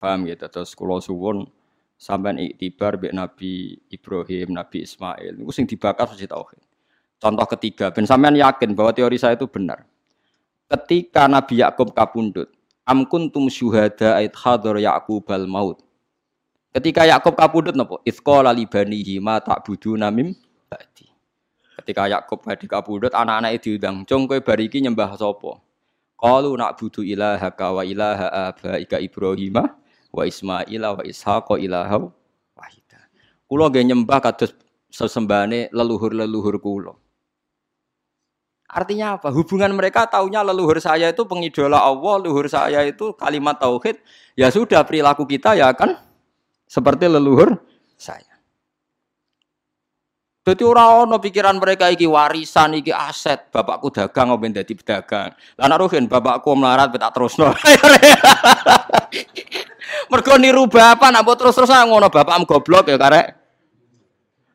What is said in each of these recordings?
Paham gitu. Terus kula suwun sampean iktibar mbek Nabi Ibrahim, Nabi Ismail. Iku sing dibakar suci tauhid. Contoh ketiga, ben sampean yakin bahwa teori saya itu benar. Ketika Nabi Yakub kapundut, am kuntum syuhada ait hadar Yakub al maut. Ketika Yakub kapundut napa? Itsqala li banihi ma ta'buduna mim ba'di. Ketika Yakub badhe kapundut, anak-anake diundang, "Cung kowe bariki nyembah sapa?" Qalu na'budu ilahaka wa ilaha abaika Ibrahim wa Ismail wa Ishaq ilaha wahida. Kula nggih nyembah kados sesembahane leluhur-leluhur kula. Artinya apa? Hubungan mereka taunya leluhur saya itu pengidola Allah, leluhur saya itu kalimat tauhid. Ya sudah perilaku kita ya kan seperti leluhur saya. Jadi ora ono pikiran mereka iki warisan iki aset, bapakku dagang ngopo dadi pedagang. Nek rugen bapakku melarat tak terusno. Mergo niru bapak nak terus-terus ngono bapakmu goblok ya karek.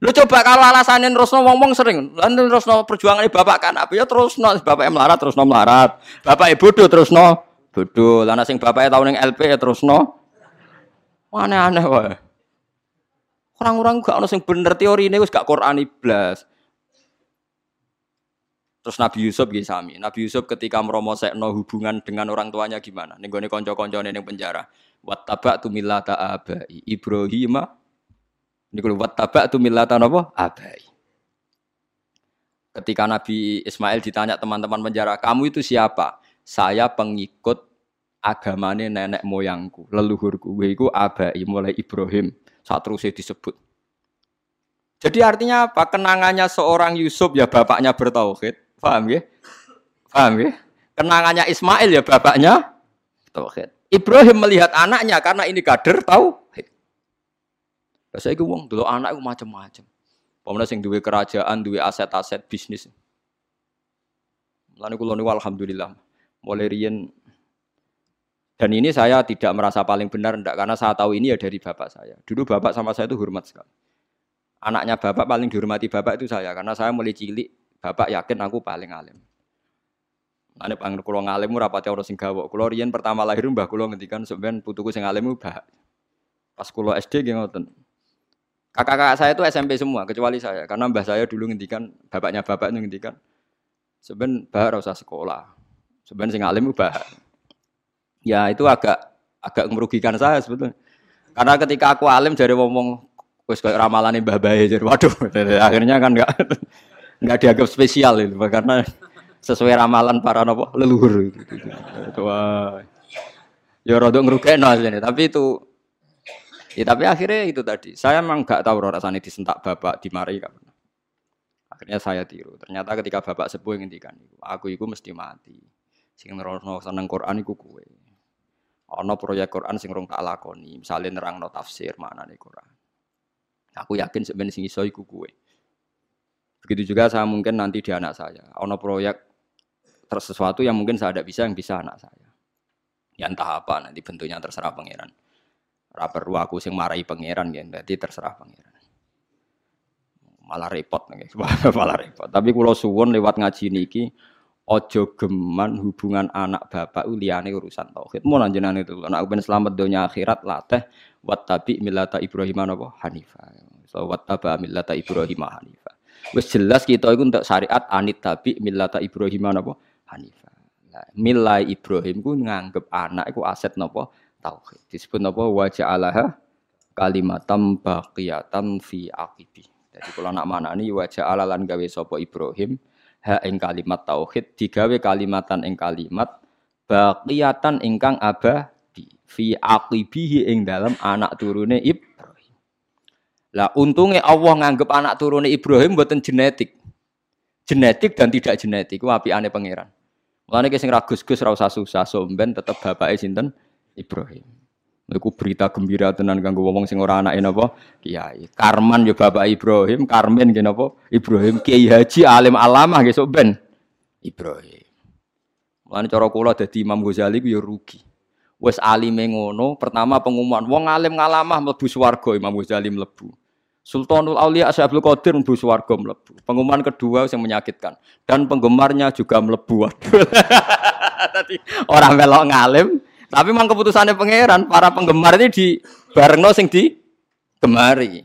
Lu coba kalau alasanin terusno wong-wong sering, lan terusno perjuangan bapak kan apa ya terusno bapak melarat terusno melarat. Bapak ibu bodoh terusno bodoh. Lan sing bapak tau ning LP ya terusno. Aneh-aneh wae. Orang-orang gak ono sing bener teori ini wis gak Quran iblas. Terus Nabi Yusuf gitu sami. Nabi Yusuf ketika meromosekno hubungan dengan orang tuanya gimana? Ning gone kanca-kancane ning penjara. Wattaba tu millata abai Ibrahim. Niku wattaba tu millata napa? Abai. Ketika Nabi Ismail ditanya teman-teman penjara, "Kamu itu siapa?" Saya pengikut agamane nenek moyangku, leluhurku. Iku abai mulai Ibrahim saat terusnya disebut. Jadi artinya apa? Kenangannya seorang Yusuf ya bapaknya bertauhid. Paham ya? Paham ya? Kenangannya Ismail ya bapaknya tauhid. Ibrahim melihat anaknya karena ini kader tauhid. Saya itu wong dulu anak itu macam-macam. Pemenang sing duwe kerajaan, duwe aset-aset bisnis. Lalu kulo alhamdulillah. Mulai riyen dan ini saya tidak merasa paling benar enggak karena saya tahu ini ya dari bapak saya. Dulu bapak sama saya itu hormat sekali. Anaknya bapak paling dihormati bapak itu saya karena saya mulai cilik bapak yakin aku paling alim. Ane panggil kulo ngalim ora pati ora sing gawok. Riyen pertama lahir mbah kulo ngendikan sampean putuku sing alim mbah. Pas kulo SD nggih ngoten. Kakak-kakak saya itu SMP semua kecuali saya karena mbah saya dulu ngendikan bapaknya bapak itu ngendikan sebenarnya bah ora usah sekolah. Sebenarnya sing alim mbah ya itu agak agak merugikan saya sebetulnya. Karena ketika aku alim jadi ngomong wis kayak ramalan Mbah Bae jadi waduh akhirnya kan enggak enggak dianggap spesial itu karena sesuai ramalan para nopo leluhur itu. Wah. Ya rada ngrugekno tapi itu Ya tapi akhirnya itu tadi. Saya memang nggak tahu rasanya disentak bapak dimarahi kan. Akhirnya saya tiru. Ternyata ketika bapak sepuh ngendikan aku itu mesti mati. Sing nerono seneng Quran iku. Ono proyek Quran sing rong tak lakoni, misalnya nerangno tafsir mana nih Quran. Aku yakin sebenarnya sing iso iku kue. Begitu juga saya mungkin nanti di anak saya. Ono proyek sesuatu yang mungkin saya tidak bisa yang bisa anak saya. Ya entah apa nanti bentuknya terserah pangeran. Ora perlu aku sing marahi pangeran ya, jadi terserah pangeran. Malah repot nih, malah repot. Tapi kalau suwon lewat ngaji niki, ojo geman hubungan anak bapak liyane urusan tauhid. Mau lanjutan itu. Anak ben selamat dunia akhirat latih wattabi millata Ibrahim apa hanifa. So wattaba millata Ibrahim hanifa. Wis jelas kita itu untuk syariat anit tabi millata Ibrahim apa hanifa. Nah, milai Ibrahim ku nganggep anak iku aset napa tauhid. Disebut napa wa ja'alaha kalimatam baqiyatan fi aqibi. Jadi kalau nak manani wa ja'ala lan gawe sapa Ibrahim ha ing kalimat tauhid digawe kalimatan ing kalimat baqiyatan ingkang abadi fi aqibihi ing dalam anak turune Ibrahim. Lah untungnya Allah nganggep anak turune Ibrahim mboten genetik. Genetik dan tidak genetik ku aneh pangeran. Mulane sing ragus-gus ra usah susah somben tetep bapake sinten Ibrahim. Iku berita gembira tenan kanggo wong sing ora anake napa? Kiai. Karman ya bapak Ibrahim, Karmen nggih napa? Ibrahim Kiai Haji alim alamah nggih sok ben. Ibrahim. Mulane cara kula dadi Imam Ghazali ku ya rugi. Wes alime ngono, pertama pengumuman wong alim ngalamah mlebu swarga Imam Ghazali mlebu. Sultanul Aulia Asyabul Qadir mlebu swarga mlebu. Pengumuman kedua yang menyakitkan dan penggemarnya juga mlebu. Tadi orang melok ngalim Tapi memang keputusannya pangeran, para penggemar ini di barengno sing di gemari.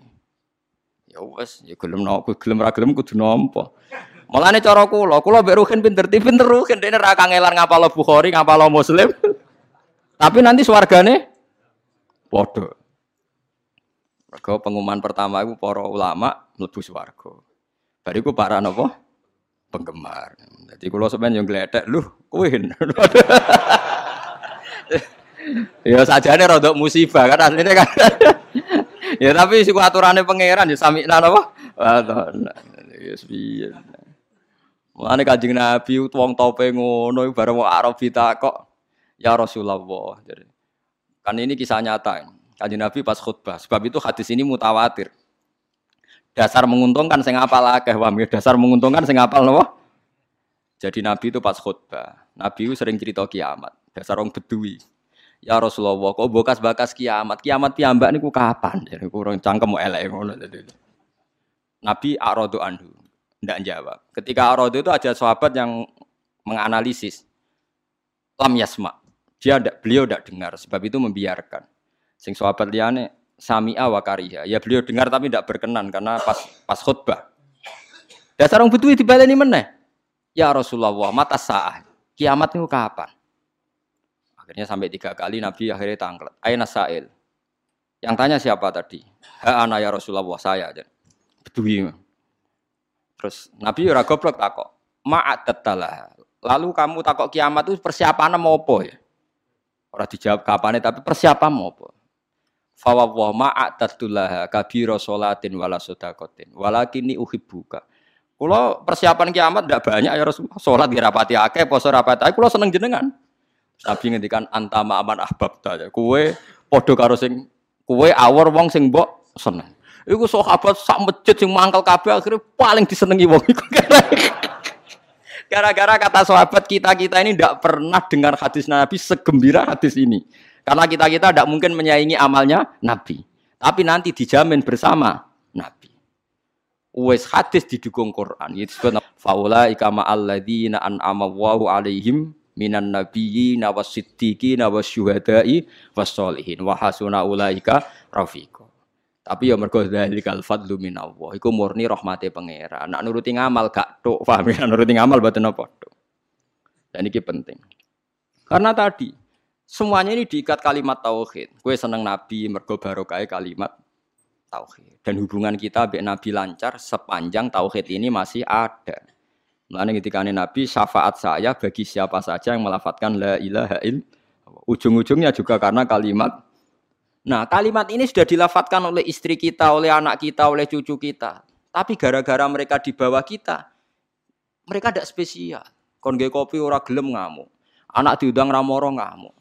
Ya wes, ya gelem nopo, gelem ra gelem kudu nampa. Mulane cara kula, kula mbek Ruhin pinter, pinter Ruhin dene ra kangelan ngapalo Bukhari, ngapalo Muslim. Tapi nanti swargane padha. Mergo pengumuman pertama itu para ulama mlebu swarga. Bariku para napa? Penggemar. Jadi kula sampeyan yo gledek, lho, kowe. ya sajane rada musibah kan asline kan. ya tapi siku aturane pangeran ya sami napa? Ya piye. Mulane Kanjeng Nabi wong tope ngono bareng wong Arab kok ya Rasulullah. Jadi, kan ini kisah nyata. Kanjeng Nabi pas khutbah. Sebab itu hadis ini mutawatir. Dasar menguntungkan sing apal akeh wami. Dasar menguntungkan sing apal napa? Jadi Nabi itu pas khutbah. Nabi itu sering cerita kiamat. Dasar orang bedui. Ya Rasulullah, kok bokas bakas kiamat? Kiamat piambak niku kapan? Jadi kurang cangkem elek ngono. Nabi arodo anhu. Tidak jawab. Ketika Arad itu ada sahabat yang menganalisis. Lam yasma. Dia ada, beliau tidak dengar. Sebab itu membiarkan. Sing sahabat liane sami'a wa kariha. Ya beliau dengar tapi tidak berkenan karena pas pas khutbah. Dasar orang butuh dibaleni meneh. Ya Rasulullah, mata sah. Kiamat itu kapan? Akhirnya sampai tiga kali Nabi akhirnya tangklet. Aina sa'il. Yang tanya siapa tadi? Ha ana ya Rasulullah saya. Bedui. Terus Nabi ora goblok takok. Ma'at. Lalu kamu takok kiamat itu persiapan mau apa ya? Ora dijawab kapan tapi persiapan mau apa? Fawwah ma'at tetalah kabiro solatin wala sodakotin. Walakini uhibbuka. Kulo persiapan kiamat tidak banyak ya Rasulullah. Sholat dirapati akeh, poso rapati akeh. Kulo seneng jenengan. Nabi ngendikan antama aman ahbab ya. Kue podo karo sing kue awor wong sing mbok seneng. Iku sahabat sak masjid sing mangkel kabeh akhirnya paling disenengi wong iku. Gara-gara kata sahabat kita-kita ini tidak pernah dengar hadis Nabi segembira hadis ini. Karena kita-kita tidak mungkin menyaingi amalnya Nabi. Tapi nanti dijamin bersama Nabi. Uwes hadis didukung Quran. Itu disebut faula ikama alladzina an'ama alaihim minan nabiyyina wasiddiqina wasyuhada'i wassolihin wa hasuna ulaika rafiqa. Tapi ya mergo dzalikal fadlu minallah. Iku murni rahmate pangeran. Nak nuruti ngamal gak tok, paham ya? Nuruti ngamal boten apa tok. Dan ini penting. Karena tadi semuanya ini diikat kalimat tauhid. Kue seneng nabi mergo barokah kalimat tauhid. Dan hubungan kita dengan nabi lancar sepanjang tauhid ini masih ada. Mulane ketika Nabi syafaat saya bagi siapa saja yang melafatkan la ilaha illallah. Ujung-ujungnya juga karena kalimat Nah, kalimat ini sudah dilafatkan oleh istri kita, oleh anak kita, oleh cucu kita. Tapi gara-gara mereka di bawah kita, mereka tidak spesial. Kon kopi ora gelem ngamuk. Anak diundang ramoro ngamuk.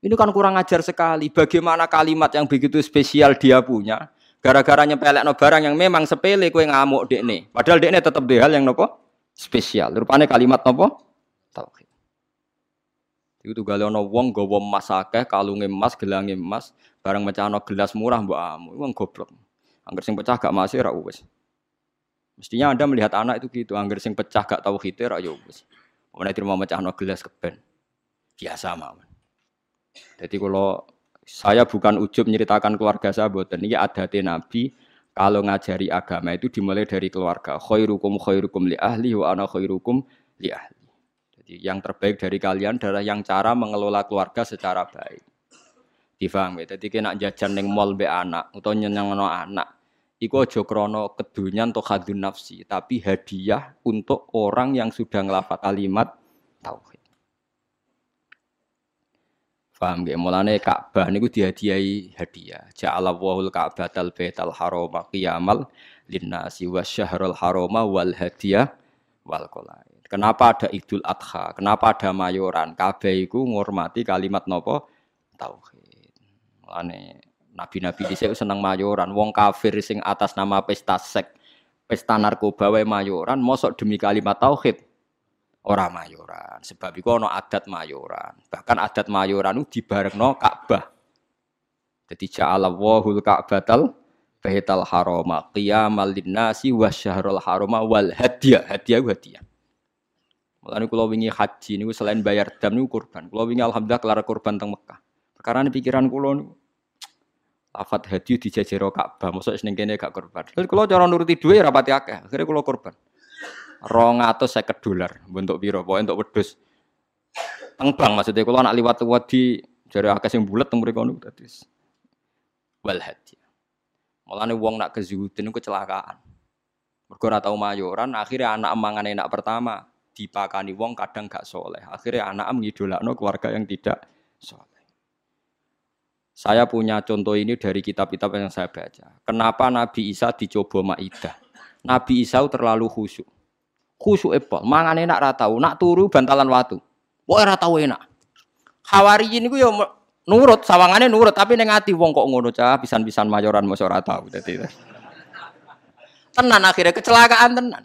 Ini kan kurang ajar sekali. Bagaimana kalimat yang begitu spesial dia punya, gara-gara nyepelek no barang yang memang sepele kue ngamuk dekne. Padahal dekne tetap dehal yang nopo spesial. Rupanya kalimat nopo tauhid. Itu tuh galono wong gowo emas akeh, kalunge emas, gelange emas, barang mecahno gelas murah mbok amu. Wong goblok. Angger sing pecah gak masih ra wis. Mestinya Anda melihat anak itu gitu, angger sing pecah gak tahu khite ra yo wis. Mana terima mecahno gelas keben. Biasa mawon. Jadi kalau saya bukan ujub menceritakan keluarga saya boten ini ada Nabi kalau ngajari agama itu dimulai dari keluarga. Khairukum khairukum li ahli wa ana khairukum li ahli. Jadi yang terbaik dari kalian adalah yang cara mengelola keluarga secara baik. Difaham ya? Jadi kena jajan neng mall be anak atau no anak. Iku aja krana kedunyan atau hadun nafsi, tapi hadiah untuk orang yang sudah ngelafat kalimat tauhid. Paham gak? Mulane Ka'bah niku dihadiahi hadiah. Ja'ala wahul Ka'batal Baital Harama qiyamal linnasi wasyahrul harama wal hadiah wal qolai. Kenapa ada Idul Adha? Kenapa ada mayoran? Kabeh iku ngurmati kalimat nopo tauhid. Mulane nabi-nabi dhisik seneng mayoran. Wong kafir sing atas nama pesta sek, pesta narkoba wae mayoran, mosok demi kalimat tauhid ora mayoran. Sebab ana adat mayoran. Bahkan adat mayoran itu dibarengno Ka'bah. Jadi ja'ala wahul Ka'batal Baital Harama qiyamal linnasi wasyahrul harama wal hadiah. Hadiah hadiah. Mulane kula wingi haji niku selain bayar dam niku kurban. Kula wingi alhamdulillah kelar kurban teng Mekah. Perkara pikiran kula niku lafat hadi dijajero Ka'bah, mosok ning kene gak kurban. Terus kula cara nuruti dhuwit rapati akeh, akhirnya kula kurban. 250 dolar bentuk piro, pokoke untuk wedhus. Tengbang maksudnya kula nak liwat wadi jare akeh sing bulet teng mriku niku dadi wal hadi. Mulane wong nak kezuhudin niku kecelakaan. Mergo ora tau mayoran, akhirnya anak mangane enak pertama dipakani wong kadang gak soleh. Akhirnya anak ngidolakno keluarga yang tidak soleh. Saya punya contoh ini dari kitab-kitab yang saya baca. Kenapa Nabi Isa dicoba Maidah? Nabi Isa terlalu khusyuk. Khusyuk epol, mangan enak ratau, nak turu bantalan watu. Wah ratau enak. Hawari ini gue ya nurut, sawangannya nurut, tapi neng ati wong kok ngono cah, pisan-pisan mayoran mau ratau. Jadi, tenan akhirnya kecelakaan tenan.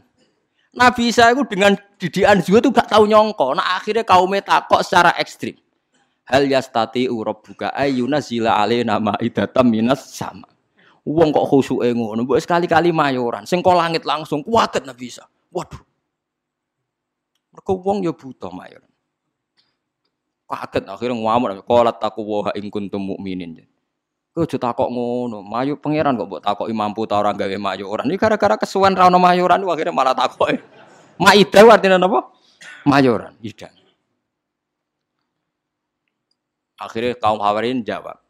Nabi Isa itu dengan didikan juga tuh gak tahu nyongko. Nah akhirnya kaum takok secara ekstrim. Hal yastati buka ayuna zila nama idatam minas sama. Uang kok khusyuke ngono, mbok sekali-kali mayoran, sing langit langsung kuaget Nabi Isa. Waduh. Mergo wong ya buta mayoran. Kaget akhirnya ngamuk, qalat aku wa ing kuntum mukminin. Kowe aja takok ngono. Mayu pangeran kok mbok takoki mampu ta ora gawe mayoran. Ini gara-gara kesuwen ra ono mayoran akhirnya malah takoki. Maidah artinya apa? Mayoran, idan. Akhirnya kaum Hawarin jawab.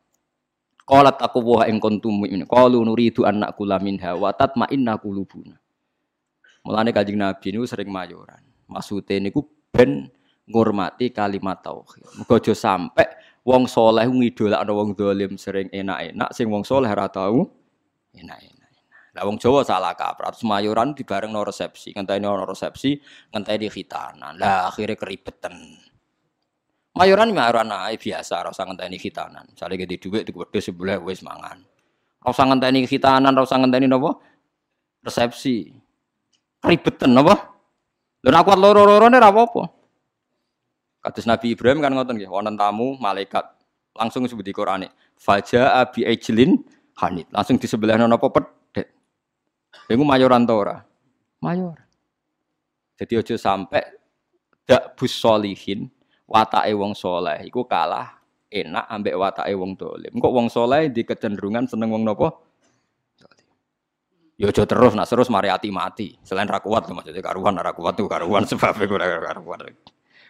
Qalat aku wa ing kuntum mu'min. Qalu nuridu an nakula minha wa tatma'inna qulubuna. Mulane Kanjeng Nabi niku sering mayoran. Maksude niku ben ngurmati kalimat tauhid. Muga aja sampe wong soleh ngidolakno wong dolim sering enak-enak sing wong soleh ora tau enak-enak. Lah wong Jawa salah kaprah terus mayoran no resepsi, ngenteni ono resepsi, ngenteni khitanan. Lah akhirnya keribetan. Mayoran mayoran ae biasa ora usah ngenteni khitanan. Misale gede dhuwit tuku wedhus sebelah wis mangan. Ora usah ngenteni khitanan, ora usah ngenteni napa? Resepsi. Keribetan napa? Lha nek kuat loro-lorone ora apa-apa. Kados Nabi Ibrahim kan ngoten nggih, wonten tamu malaikat langsung disebut di Quran Faja abi ejlin hanit. Langsung di sebelah napa pedet. Iku mayoran ta ora? Mayor. Jadi aja sampai dak bus solihin watake wong soleh iku kalah enak ambek watake wong dolim. Kok wong soleh di kecenderungan seneng wong nopo? Yo ya terus, nak terus mari hati mati. Selain rakuat maksudnya karuan, rakuat tuh karuan sebabnya gue karuan.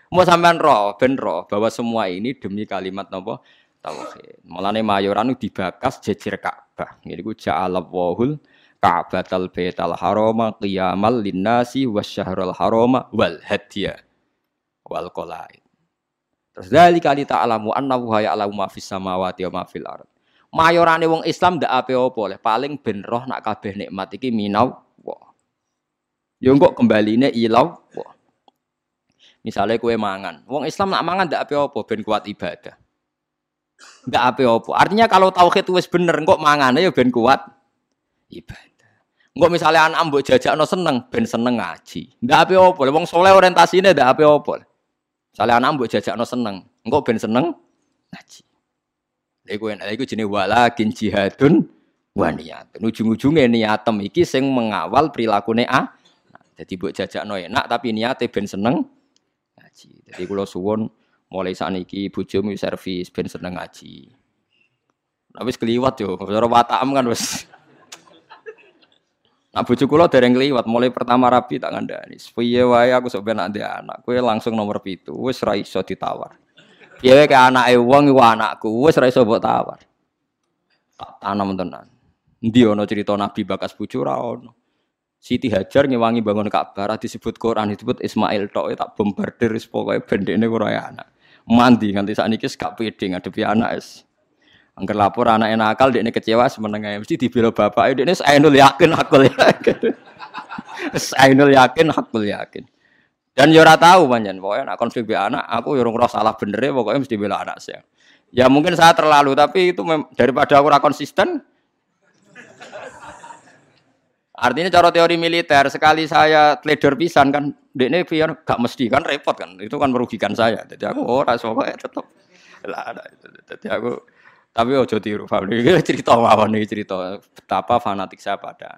Mau sampean roh, ben roh bahwa semua ini demi kalimat nopo tauhid. Mulane mayoran dibakas jejer Ka'bah. Ngene iku ja'alallahu Ka'batal Baital Harama qiyamal linnasi wasyahrul harama wal hadiya wal qalaid. Terus dari kali ta'alamu annahu ya'lamu ma fis samawati wa ma fil ard. Mayorane wong Islam ndak ape-apa oleh paling ben roh nak kabeh nikmat iki minau wa. Yo kok kembaline ilau wa. Misalnya kue mangan, wong Islam nak mangan tidak apa-apa, ben kuat ibadah. Tidak apa-apa. Artinya kalau tauhid wis bener, kok mangan ya ben kuat ibadah. Enggak misalnya anak mbok no seneng, ben seneng ngaji. Tidak apa-apa. Wong soleh orientasinya tidak apa-apa. Misalnya anak mbok no seneng, enggak ben seneng ngaji. Lha kowe nek iku jenenge walakin jihadun wa niyatun. Ujung-ujunge niatem iki sing mengawal prilakune A. Nah, jadi mbok jajakno enak tapi niate ben seneng ngaji. Jadi kalau suwon mulai saat ini bojomu servis ben seneng ngaji. Wis keliwat yo, cara watakam kan wis. Nah bojo kula dereng kliwat, mulai pertama rapi tak ngandani. Piye wae aku sok ben anak, kowe langsung nomor pitu, wis ra iso ditawar. Piye wae ke anake wong iku anakku, wis ra iso tawar. Tak tanam tenan. Endi ana cerita Nabi bakas bojo. Siti Hajar ngewangi bangun Ka'bah disebut Quran disebut Ismail tok tak bombardir wis pokoke bendene ora anak. Mandi nganti sakniki gak pede ngadepi anak es. Angger lapor anak nakal dekne kecewa semenenge mesti bapak dekne ainul yakin aku yakin. ainul yakin aku yakin. Dan yo ora tahu panjen pokoke nak konflik be anak aku yo ora salah bener pokoknya mesti bela anak saya. Ya mungkin saya terlalu tapi itu daripada aku ora konsisten Artinya cara teori militer sekali saya trader pisan kan, ini biar gak mesti kan repot kan, itu kan merugikan saya. Jadi aku oh rasa ya tetap lah. Jadi aku tapi ojo tiru, Fabri cerita mawon nih cerita betapa fanatik saya pada